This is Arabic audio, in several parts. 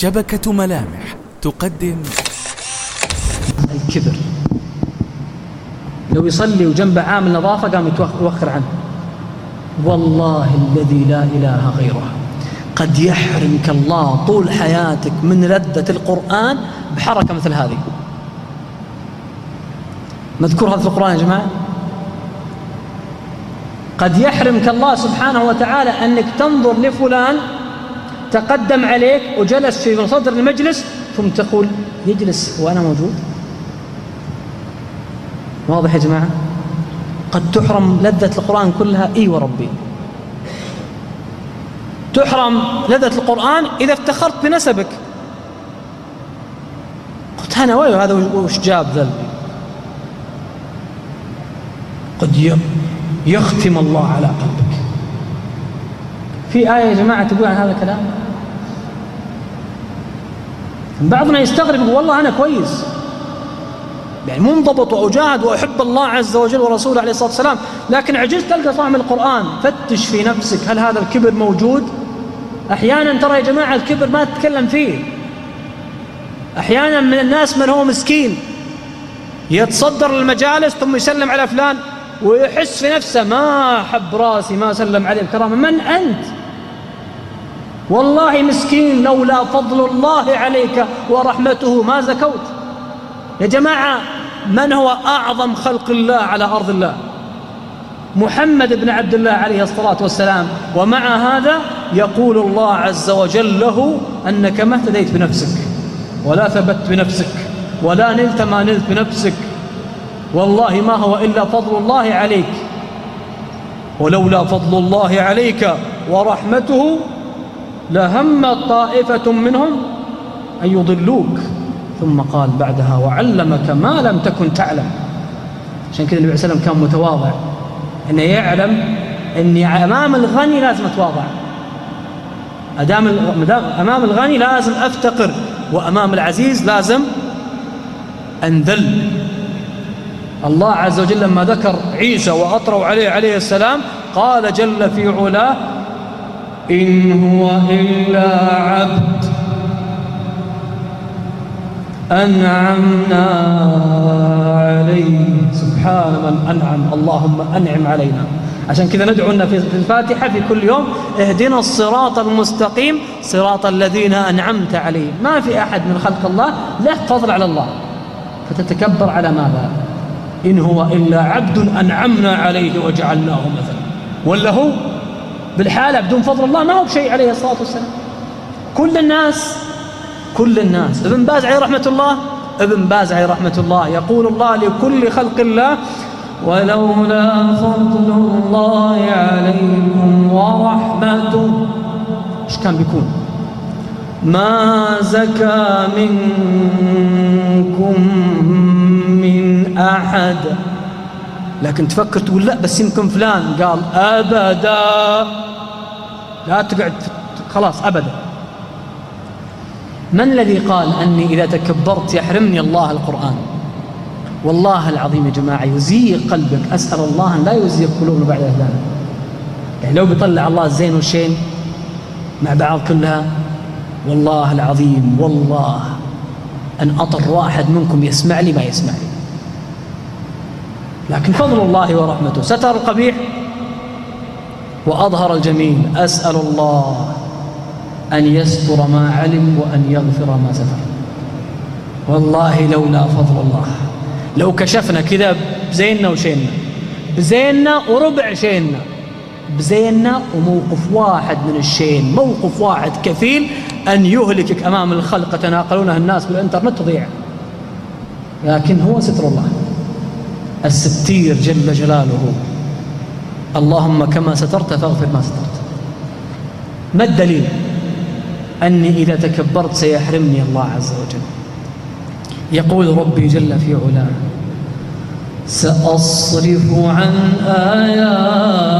شبكة ملامح تقدم الكبر. لو يصلي وجنبه عامل نظافة قام يتوخر عنه. والله الذي لا إله غيره. قد يحرمك الله طول حياتك من لذة القرآن بحركة مثل هذه. مذكور هذا في القرآن يا جماعة. قد يحرمك الله سبحانه وتعالى أنك تنظر لفلان تقدم عليك وجلس في صدر المجلس ثم تقول يجلس وأنا موجود. واضح يا جماعة؟ قد تحرم لذة القرآن كلها إي وربي. تحرم لذة القرآن إذا افتخرت بنسبك. قلت أنا ويو هذا وش جاب ذا قد يختم الله على قلبك في آية يا جماعة تقول عن هذا الكلام؟ بعضنا يستغرب يقول والله أنا كويس. يعني منضبط وأجاهد وأحب الله عز وجل ورسوله عليه الصلاة والسلام لكن عجزت تلقى طعم القرآن. فتش في نفسك هل هذا الكبر موجود؟ أحيانا ترى يا جماعة الكبر ما تتكلم فيه. أحيانا من الناس من هو مسكين يتصدر المجالس ثم يسلم على فلان ويحس في نفسه ما حب راسي ما سلم عليه بكرامة. من أنت؟ والله مسكين لولا فضل الله عليك ورحمته ما زكوت. يا جماعة من هو أعظم خلق الله على أرض الله؟ محمد بن عبد الله عليه الصلاة والسلام. ومع هذا يقول الله عز وجل له أنك ما اهتديت بنفسك ولا ثبت بنفسك ولا نلت ما نلت بنفسك. والله ما هو إلا فضل الله عليك. ولولا فضل الله عليك ورحمته لهم طائفة منهم أن يضلوك. ثم قال بعدها وعلمك ما لم تكن تعلم. عشان كذا النبي عليه وسلم كان متواضع. انه يعلم اني أمام الغني لازم أتواضع. أدام أمام الغني لازم أفتقر. وأمام العزيز لازم أنذل. الله عز وجل لما ذكر عيسى وأطروا عليه عليه السلام قال جل في علاه إن هو إلا عبد. أنعمنا عليه. سبحان من أنعم. اللهم أنعم علينا. عشان كذا ندعو لنا في الفاتحة في كل يوم. اهدنا الصراط المستقيم. صراط الذين أنعمت عليهم. ما في أحد من خلق الله له فضل على الله. فتتكبر على ماذا؟ إن هو إلا عبد أنعمنا عليه وجعلناه مثلا. ولا هو بالحالة بدون فضل الله ما هو بشيء عليه الصلاة والسلام. كل الناس كل الناس. ابن باز عليه رحمة الله ابن باز عليه رحمة الله يقول الله لكل خلق الله ولولا فضل الله عليكم ورحمته إيش كان بيكون؟ ما زكى منكم من أحد لكن تفكر تقول لا بس يمكن فلان قال أبدا. لا تقعد خلاص أبدا. من الذي قال أني إذا تكبرت يحرمني الله القرآن؟ والله العظيم يا جماعة يزيغ قلبك. أسأل الله أن لا يزيغ قلوبنا بعد أهدانا يعني لو بيطلع الله الزين والشين مع بعض كلها والله العظيم والله أن أطر واحد منكم يسمع لي ما يسمع لي. لكن فضل الله ورحمته. ستر القبيح وأظهر الجميل. أسأل الله أن يستر ما علم وأن يغفر ما ستر. والله لولا فضل الله. لو كشفنا كذا بزيننا وشيننا بزيننا وربع شيننا بزيننا وموقف واحد من الشين. موقف واحد كفيل أن يهلكك أمام الخلق تناقلونها الناس بالإنترنت تضيع. لكن هو ستر الله. الستير جل جلاله. اللهم كما سترت فاغفر ما سترت. ما الدليل؟ أني إذا تكبرت سيحرمني الله عز وجل. يقول ربي جل في علاه سأصرف عن آياتي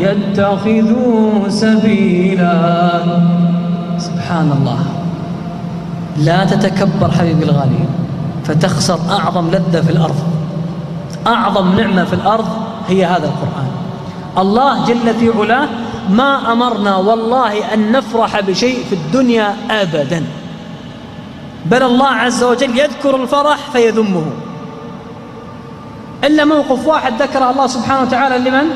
يتخذوا سبيلا. سبحان الله لا تتكبر حبيبي الغالي فتخسر أعظم لذة في الأرض. أعظم نعمة في الأرض هي هذا القرآن. الله جل في علاه ما أمرنا والله أن نفرح بشيء في الدنيا أبدا. بل الله عز وجل يذكر الفرح فيذمه. إلا موقف واحد ذكر الله سبحانه وتعالى لمن؟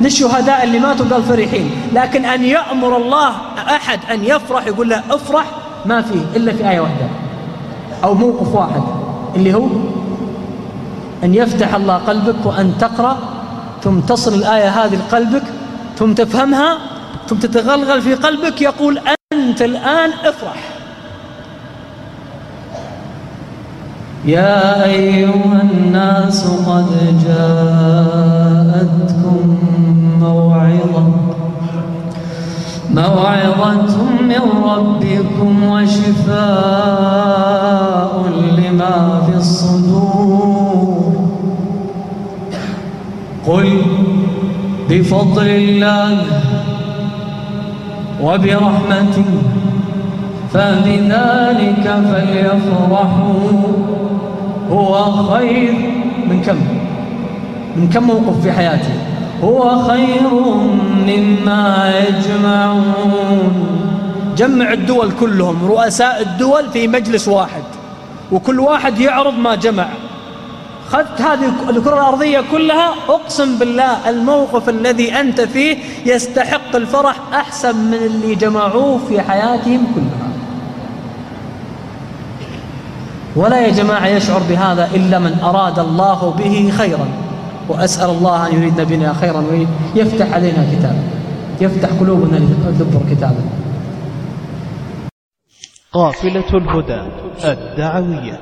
للشهداء اللي ماتوا قال فرحين. لكن أن يأمر الله أحد أن يفرح يقول له افرح ما فيه إلا في آية واحدة. أو موقف واحد اللي هو أن يفتح الله قلبك وأن تقرأ ثم تصل الآية هذه لقلبك ثم تفهمها ثم تتغلغل في قلبك يقول أنت الآن افرح. يا أيها الناس قد جاءتكم موعظة من ربكم وشفاء لما في الصدور. قل بفضل الله وبرحمته فبذلك فليفرحوا. هو خير من كم؟ من كم موقف في حياتي هو خير مما يجمعون. جمع الدول كلهم رؤساء الدول في مجلس واحد وكل واحد يعرض ما جمع. خذت هذه الكرة الأرضية كلها أقسم بالله الموقف الذي أنت فيه يستحق الفرح أحسن من اللي جمعوه في حياتهم كلها. ولا يا جماعة يشعر بهذا إلا من أراد الله به خيرا. وأسأل الله أن يريدنا بنا خيرا ويفتح علينا كتابا. يفتح قلوبنا لتدبر كتابا قافلة الهدى الدعوية